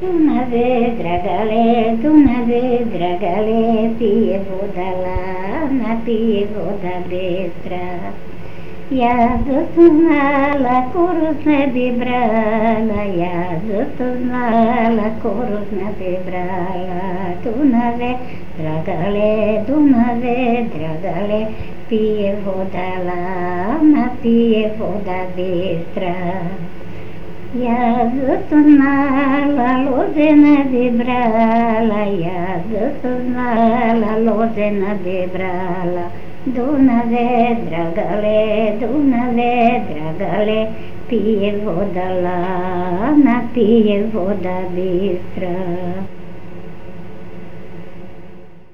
துணவே கிரகலே துணவே கிரகலே தீய போதலா நதிய போதேத்ர யாது துணால குருஷ்ணதி பிரால யாது துணால குருஷ்ணதி பிரால துணவே கிரகலே துணவே கிரகலே தீய போதலா நதிய போதேத்ர лозена вибрала, я знала, лозена вибрала. Dunave, dragale, Dunave, dragale, pije vodala, na pije voda bistra.